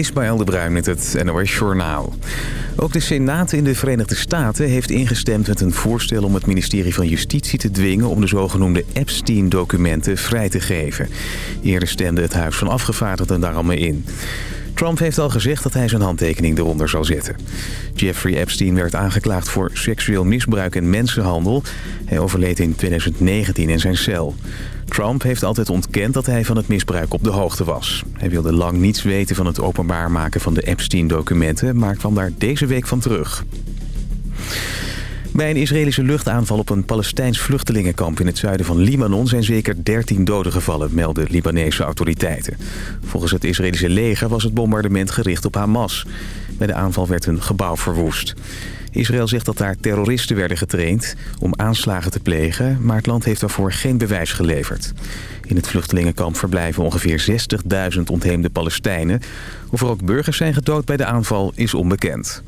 Ismaël de Bruin met het NOS Journaal. Ook de Senaat in de Verenigde Staten heeft ingestemd met een voorstel om het ministerie van Justitie te dwingen om de zogenoemde Epstein-documenten vrij te geven. Eerder stemde het Huis van Afgevaardigden daar al mee in. Trump heeft al gezegd dat hij zijn handtekening eronder zal zetten. Jeffrey Epstein werd aangeklaagd voor seksueel misbruik en mensenhandel. Hij overleed in 2019 in zijn cel. Trump heeft altijd ontkend dat hij van het misbruik op de hoogte was. Hij wilde lang niets weten van het openbaar maken van de Epstein-documenten... maar kwam daar deze week van terug. Bij een Israëlische luchtaanval op een Palestijns vluchtelingenkamp in het zuiden van Libanon zijn zeker 13 doden gevallen, melden Libanese autoriteiten. Volgens het Israëlische leger was het bombardement gericht op Hamas. Bij de aanval werd een gebouw verwoest. Israël zegt dat daar terroristen werden getraind om aanslagen te plegen... maar het land heeft daarvoor geen bewijs geleverd. In het vluchtelingenkamp verblijven ongeveer 60.000 ontheemde Palestijnen. Of er ook burgers zijn gedood bij de aanval is onbekend.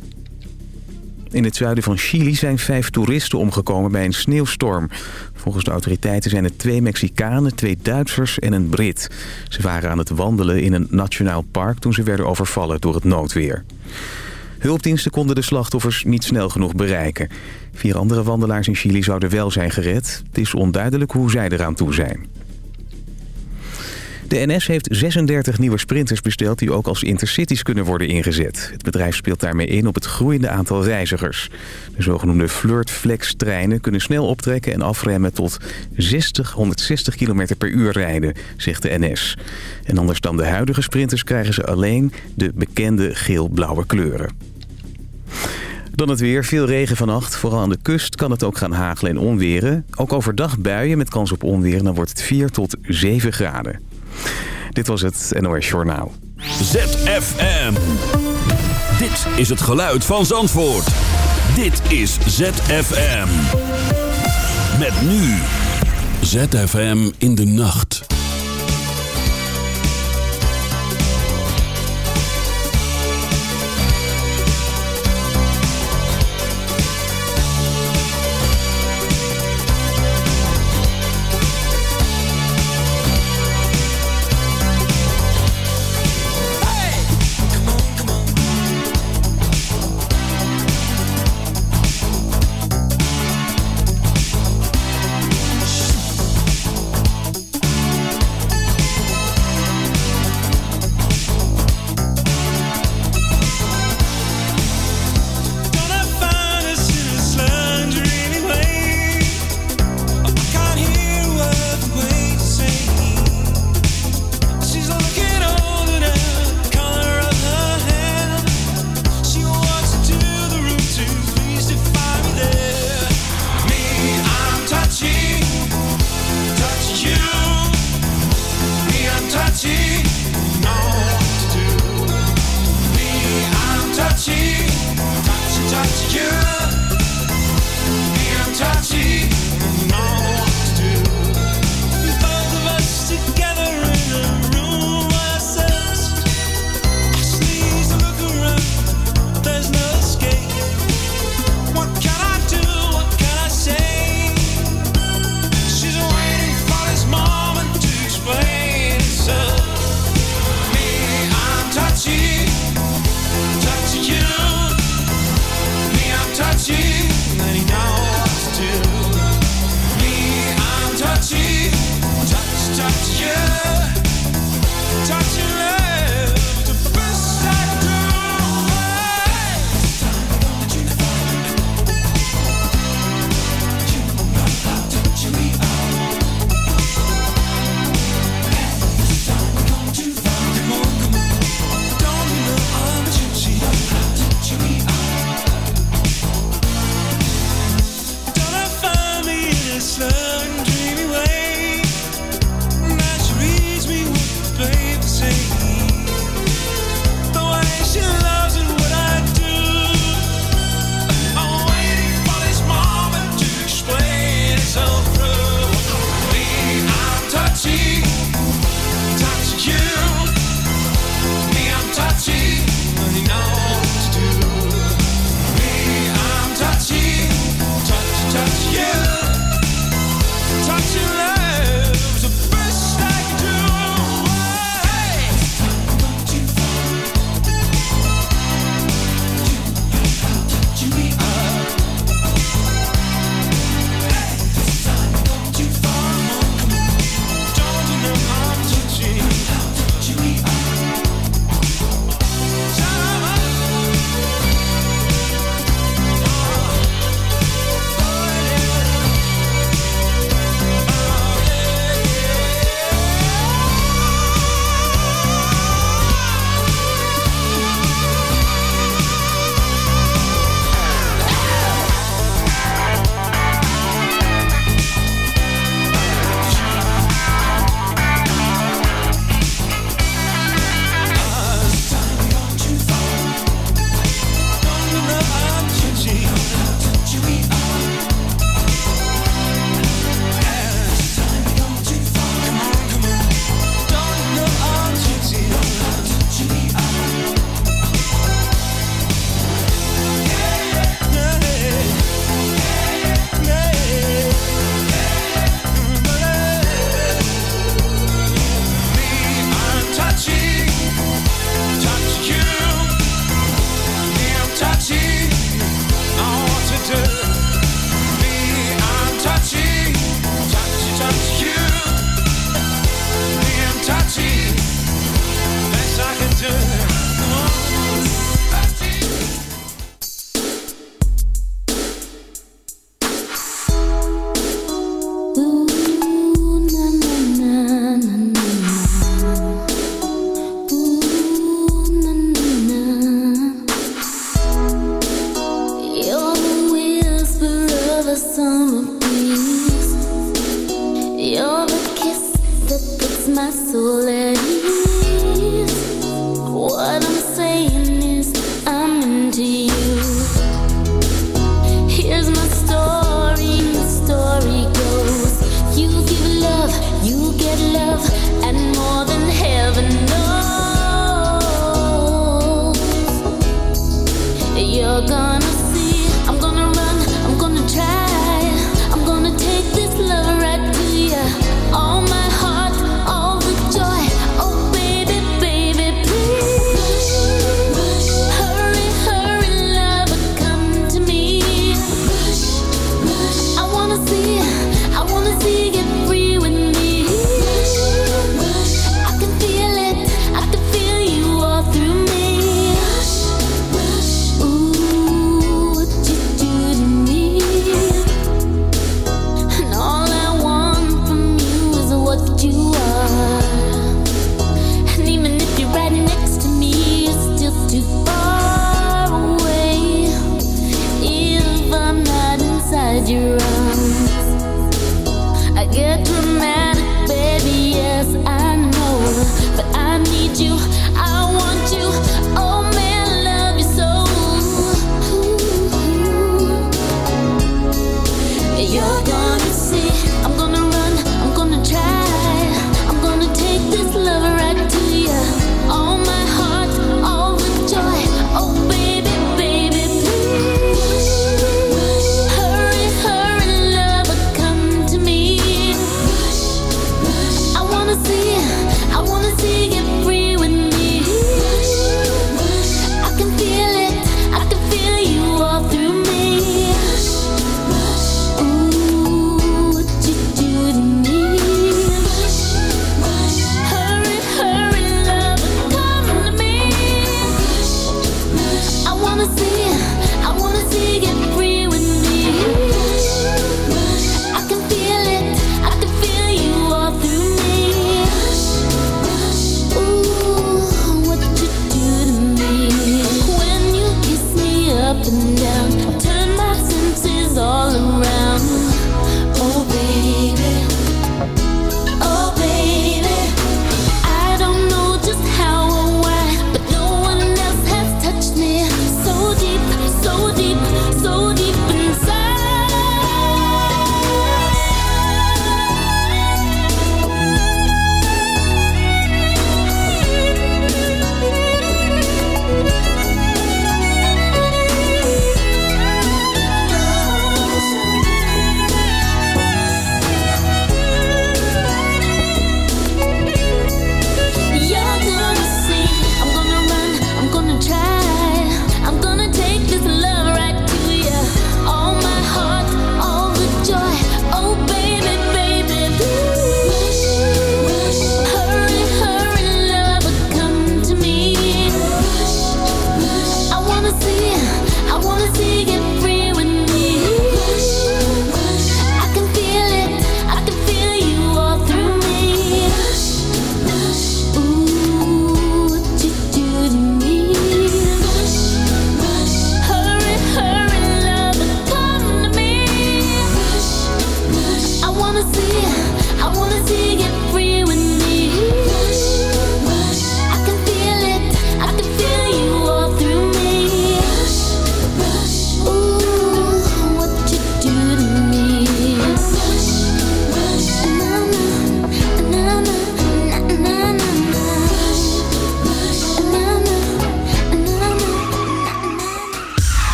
In het zuiden van Chili zijn vijf toeristen omgekomen bij een sneeuwstorm. Volgens de autoriteiten zijn het twee Mexicanen, twee Duitsers en een Brit. Ze waren aan het wandelen in een nationaal park toen ze werden overvallen door het noodweer. Hulpdiensten konden de slachtoffers niet snel genoeg bereiken. Vier andere wandelaars in Chili zouden wel zijn gered. Het is onduidelijk hoe zij eraan toe zijn. De NS heeft 36 nieuwe sprinters besteld die ook als intercities kunnen worden ingezet. Het bedrijf speelt daarmee in op het groeiende aantal reizigers. De zogenoemde Flirt-Flex-treinen kunnen snel optrekken en afremmen tot 60, 160 km per uur rijden, zegt de NS. En anders dan de huidige sprinters krijgen ze alleen de bekende geel-blauwe kleuren. Dan het weer. Veel regen vannacht. Vooral aan de kust kan het ook gaan hagelen en onweren. Ook overdag buien met kans op onweer. Dan wordt het 4 tot 7 graden. Dit was het NOS Journaal. ZFM. Dit is het geluid van Zandvoort. Dit is ZFM. Met nu. ZFM in de nacht.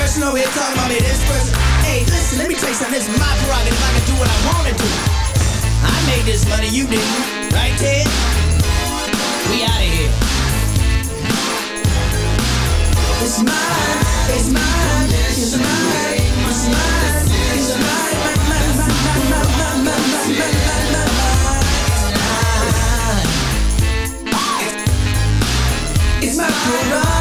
expression over here talking about me this person. Hey, listen, let me tell you something. This is my prerogative. I can do what I want to do. I made this money, you didn't. Right, Ted? We out of here. It's mine, it's mine, it's mine, it's mine, it's mine, it's mine, It's my prerogative.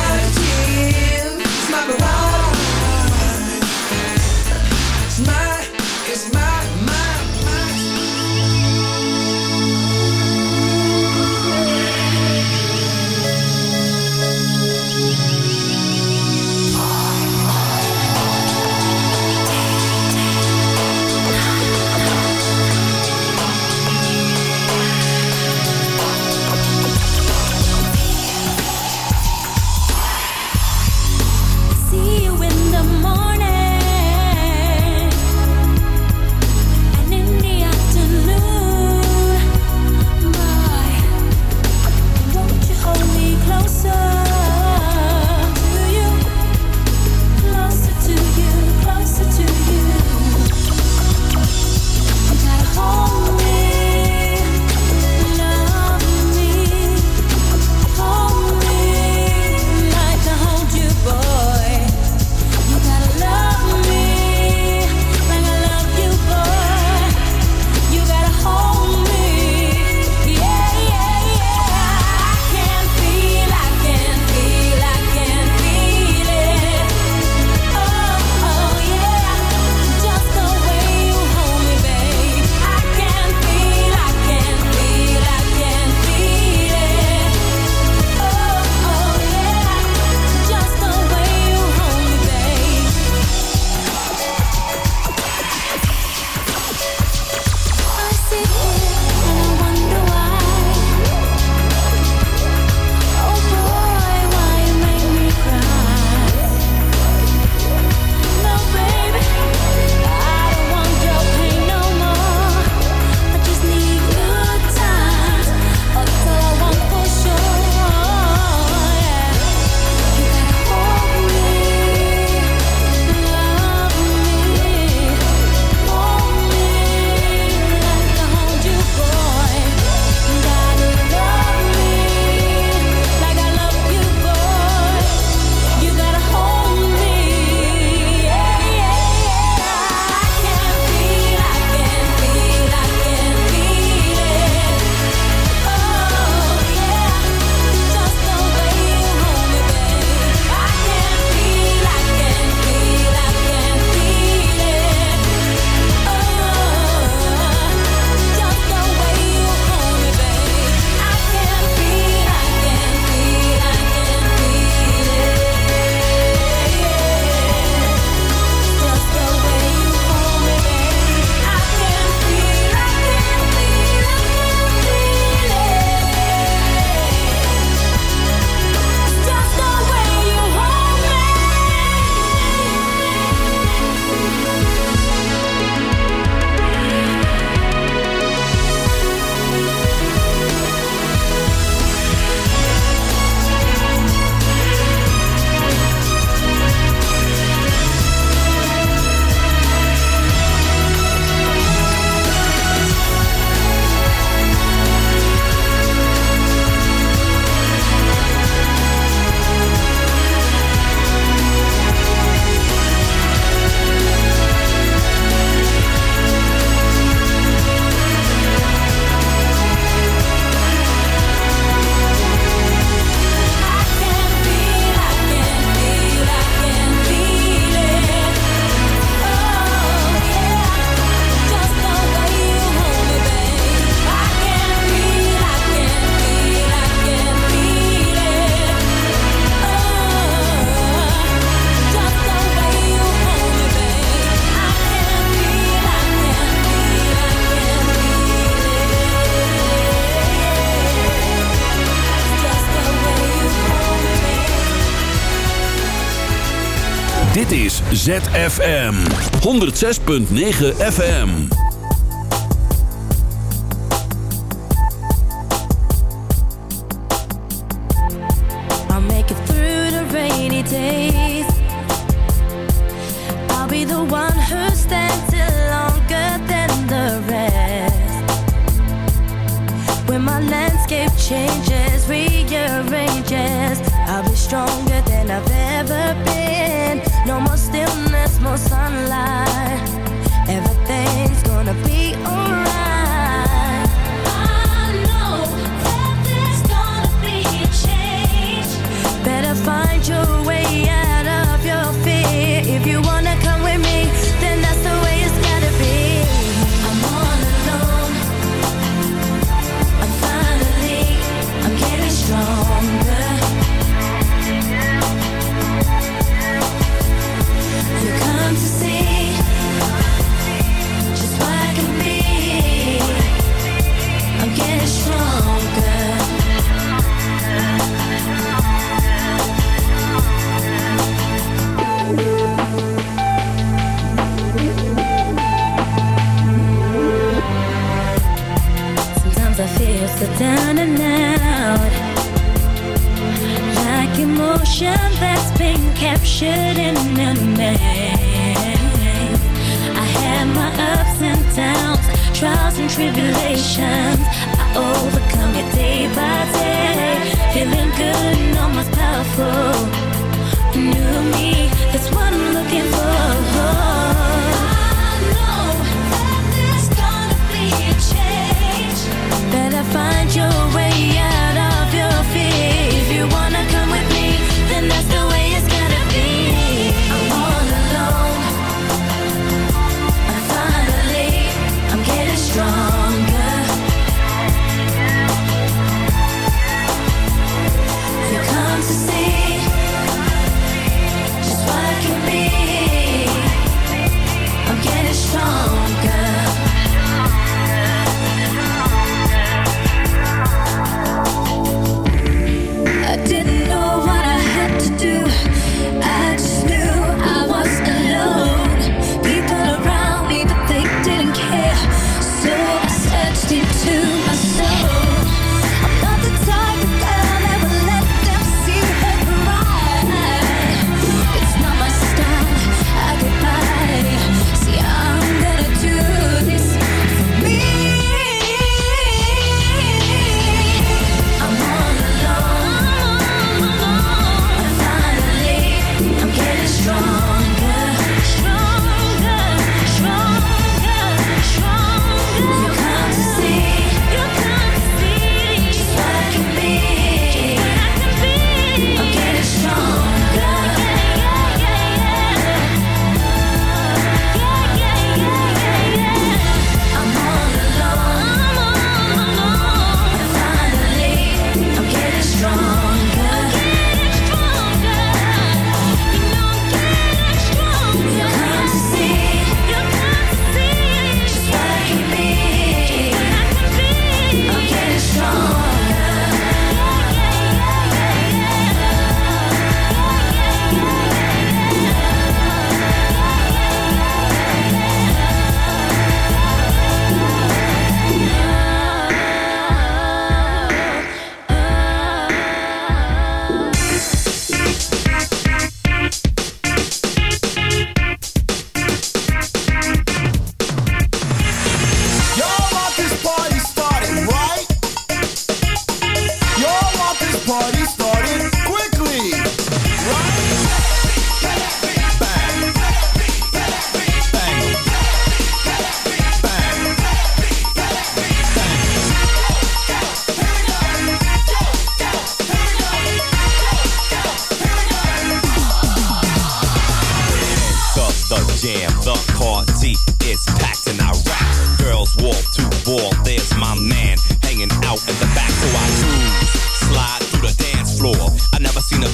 FM 106.9 FM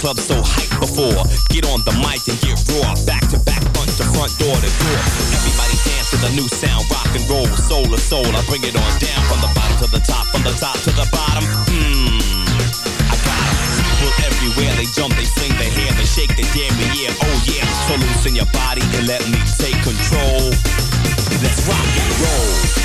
club so hyped before. Get on the mic and get raw. Back to back, front to front, door to door. Everybody dance to the new sound, rock and roll, soul to soul. I bring it on down from the bottom to the top, from the top to the bottom. Mmm. I got People everywhere, they jump, they sing, they hair, they shake, they damn yeah, oh yeah. So loosen your body and let me take control. Let's rock and roll.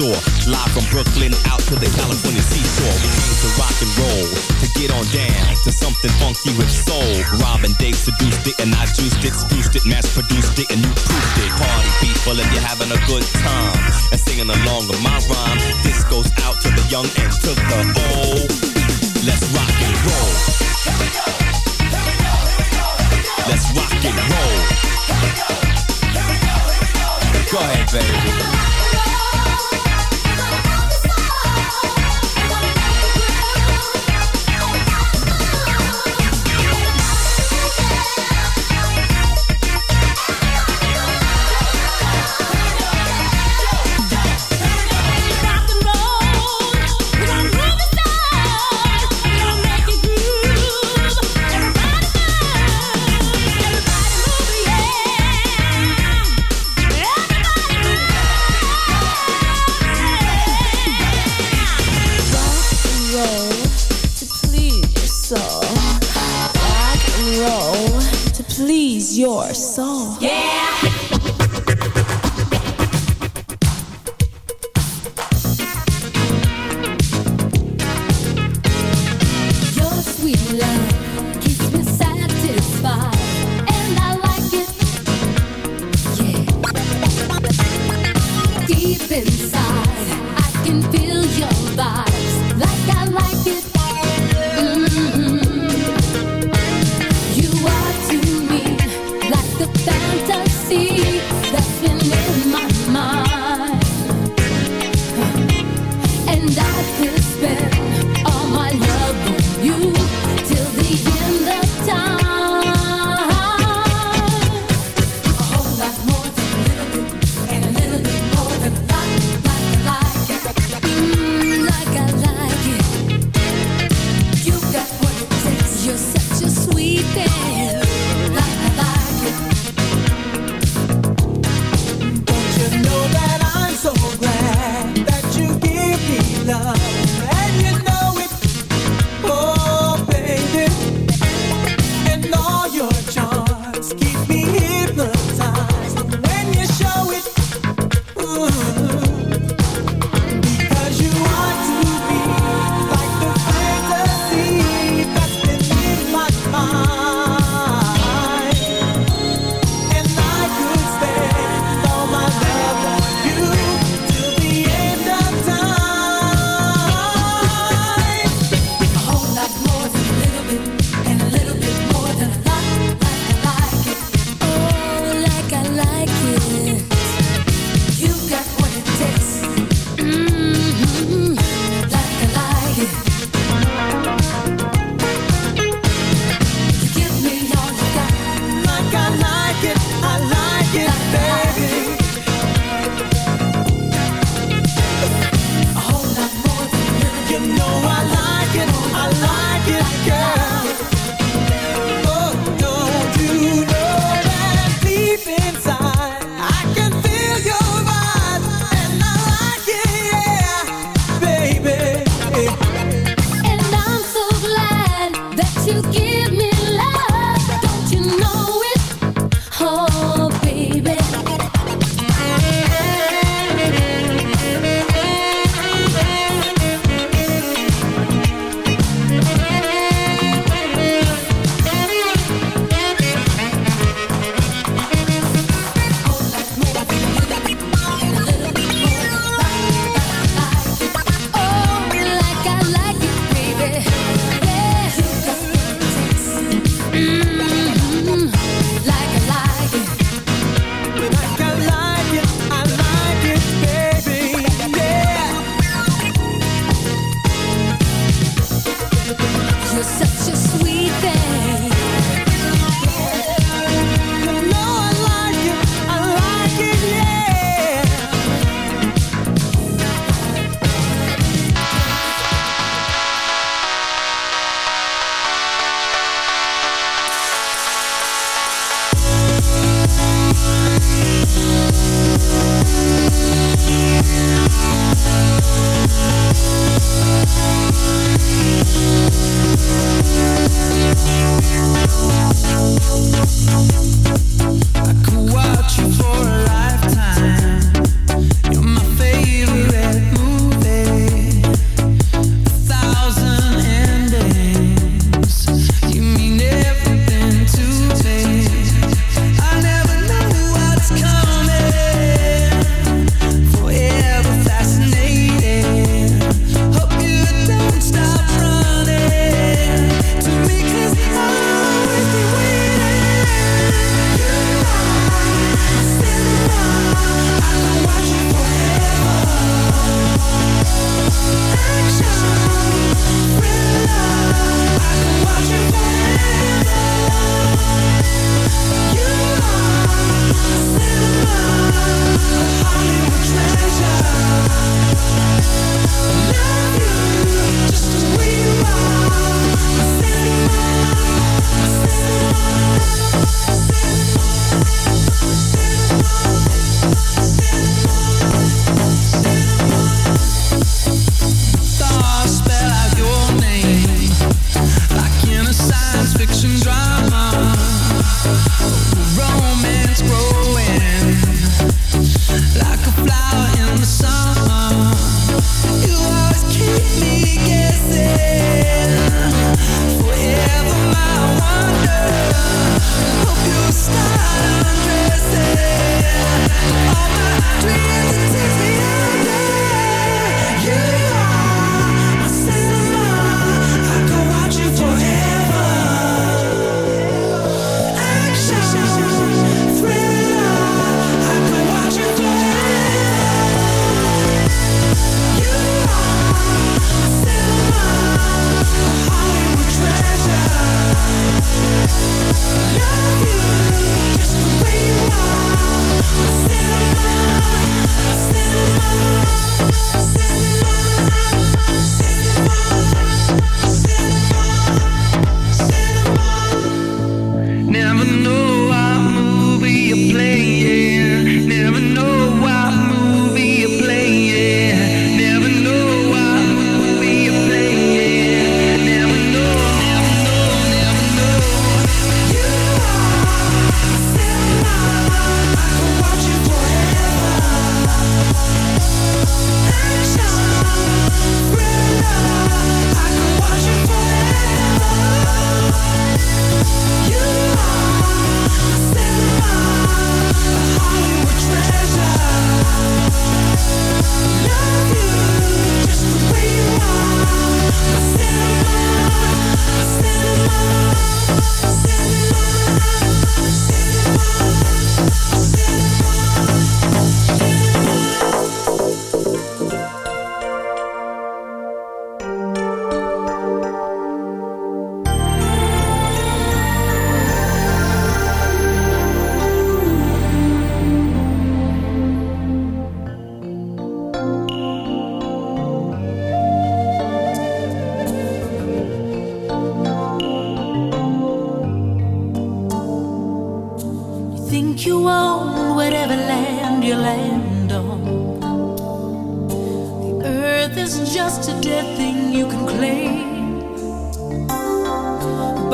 Ears. Live from Brooklyn out to the California seashore. We came to rock and roll, to get on down to something funky with soul. Rob and Dave seduced it and I juiced it, spruced it, mass produced it and you proofed it. Party people and you're having a good time and singing along with my rhyme. This goes out to the young and to the old. Soul. Rock and roll to please your soul. Your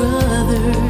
brother.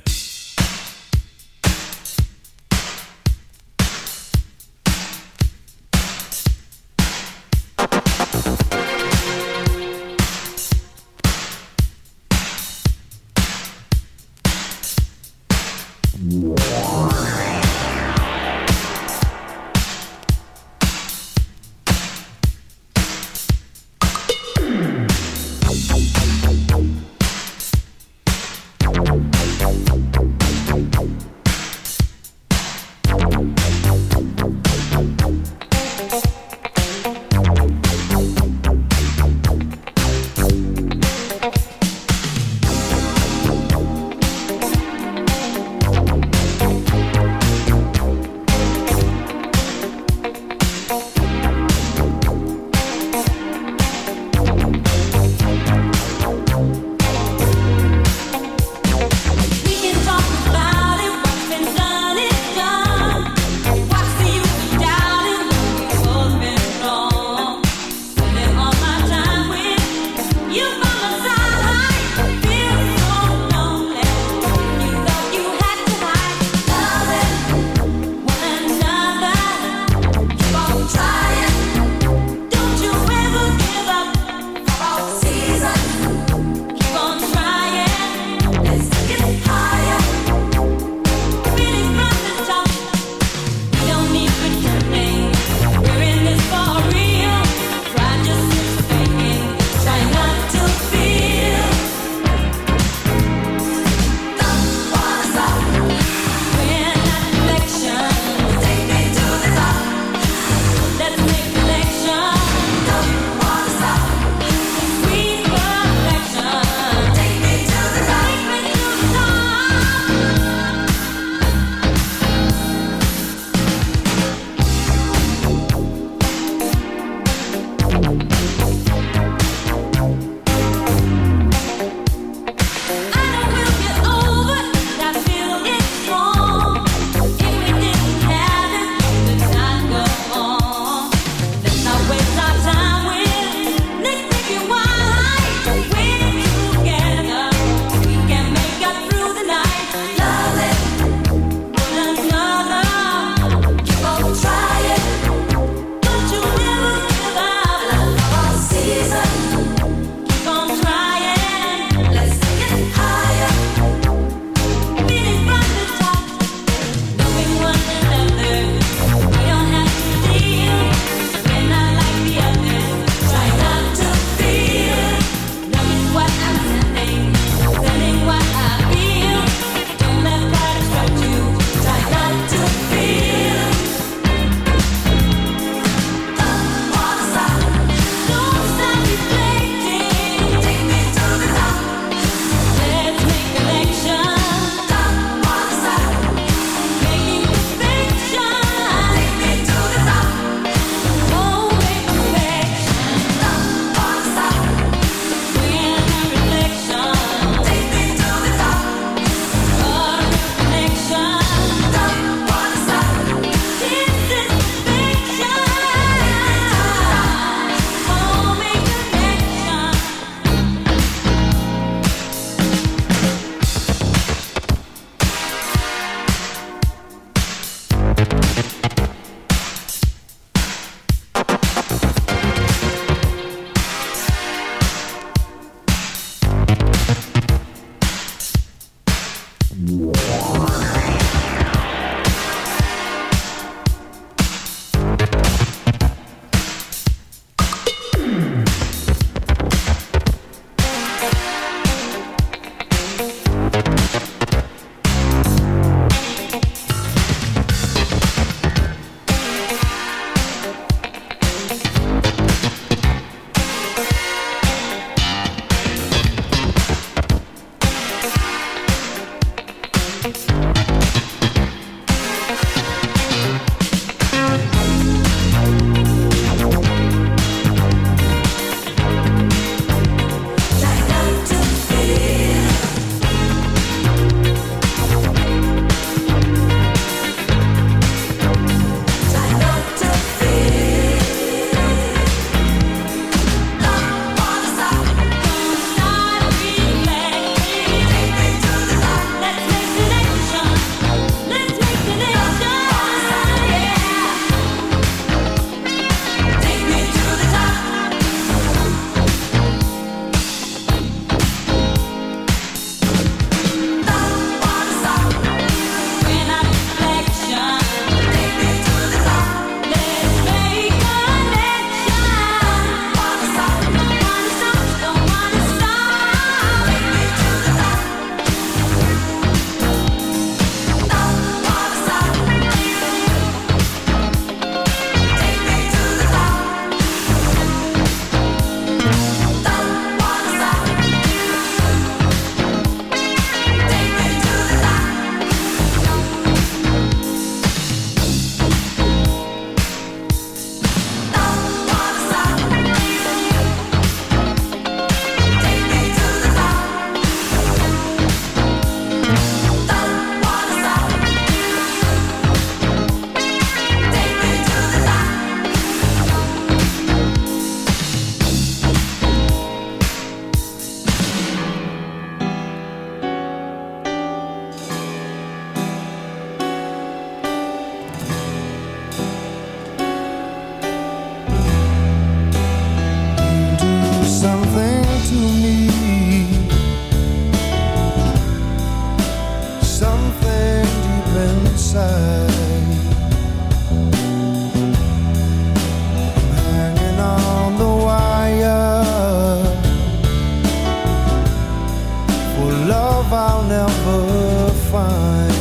love I'll never find.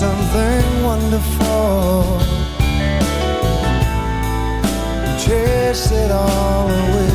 Something wonderful, chase it all away.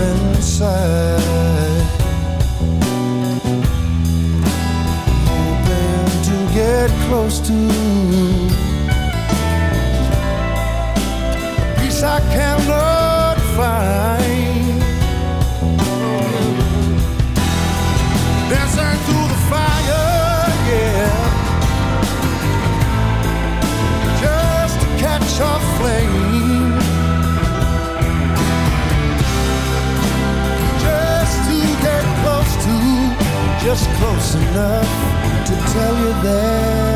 inside. Hoping to get close to I can love. just close enough to tell you that.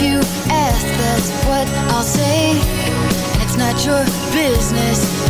you ask, that's what I'll say. And it's not your business